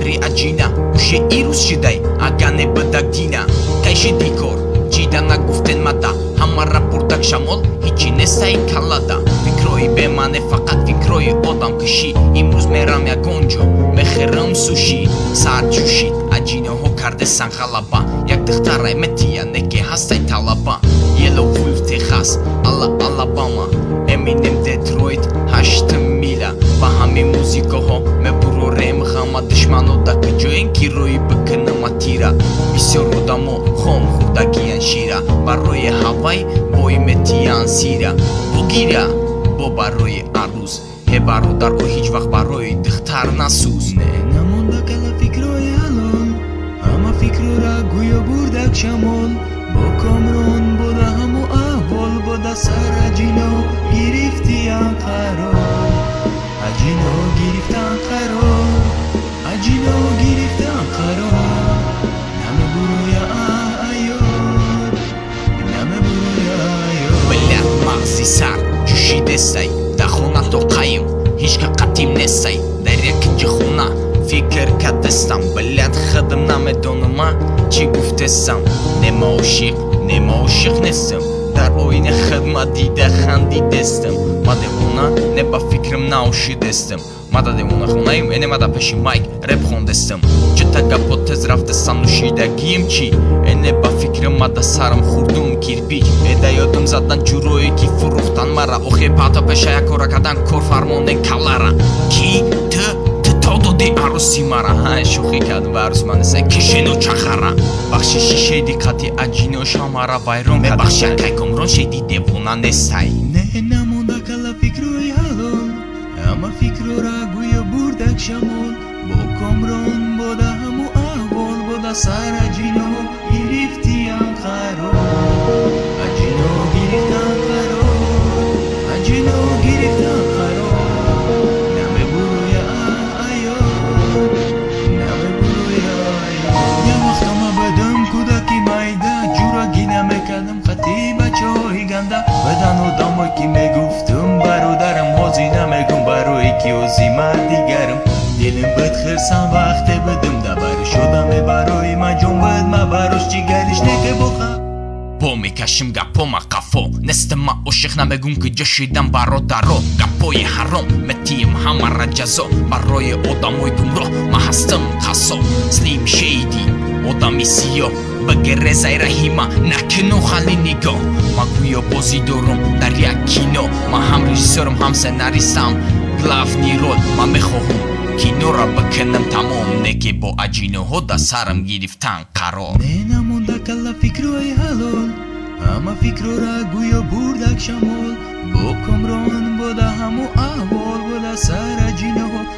дина уши ирус шидай ага не бадагдина кайши дикор ҷида нагуфтен мада ҳамара бурдаг шамол ҳичи нестаи калада фикрои бемане фақат фикрои одамкишӣ имрӯз мерам ягонҷо мехерам суши сарҷӯшид аҷинаҳо кардесан ғалаба як духтарай метия неке ҳастай талаба ело вулф техас мебурорем ғама душманода куҷоен ки рӯи бикунама тира бисёр одамо хом хӯрдагиян шира барои ҳавай бой метиян сира бугира бо барои арӯз. Ҳе бародаро ҳеҷ вақт барои духтар насӯз намонда кала фикрои ҳалол ҳама фикрора гӯё бурдак шамол бо комрон бода ҳаму аҳвол бода сара ҷино гирифтиян қарор. Аҷино гирифтан қарор جلو گرفتم قرار نمه بروی آیار نمه بروی آیار ملت مغزی سر جوشی دستی دخونه تو قیم هیچ که قطیم نستی در یک خونه فکر کتستم بلد خدم نمیدونم چی گفتستم نما عاشق نما عاشق نستم در آینه خدمتی دخندی دستم ما دیوونه نه با мада девона хонаим эне мада пеши майк реп хондестам ҷута гапо тез рафтестам нӯшидагиим чӣ эне ба фикрам мада сарам хурдум кирпич эда ёдам задан ҷурое ки фурӯхтан мара охир пато пеша як кора кардан корфармонен калара ки ту то доди арӯси мара ҳа шӯхӣ кард ва арӯс манеса فکرۆرە گویە بوردەک شەمول بۆ کۆمرۆم بۆدە هەموو احوال بۆدە سر جینۆ ганда бадан одамое ки мегуфтум бародарам ҳози намегум барои ки озима дигарам дилим бидхирсам вақте бидим дабари шодаме барои ман ҷон бид ма барош ҷигариш неке боха бо мекашим гапома қафо нестама ошиқ намегум ки ҷошидам бародаро гапои ҳаром метием ҳамара ҷазо барои одамои гумроҳ ма ҳастам қассо слим шейди одами сиёҳ бигирезай раҳима накино хали нигоҳ ма гӯё бозӣ дорум дар як кино ма ҳам режиссёрам ҳам сценаристам главни рол ман мехоҳам киноро бикунам тамом не ки бо аҷиноҳо да сарам гирифтан қарор не намонда калла фикрои ҳалол ҳама фикрора гӯё бурдак шамол бо комрон бода ҳаму аҳвол бода сара ҷиноҳо гирифтиян қарор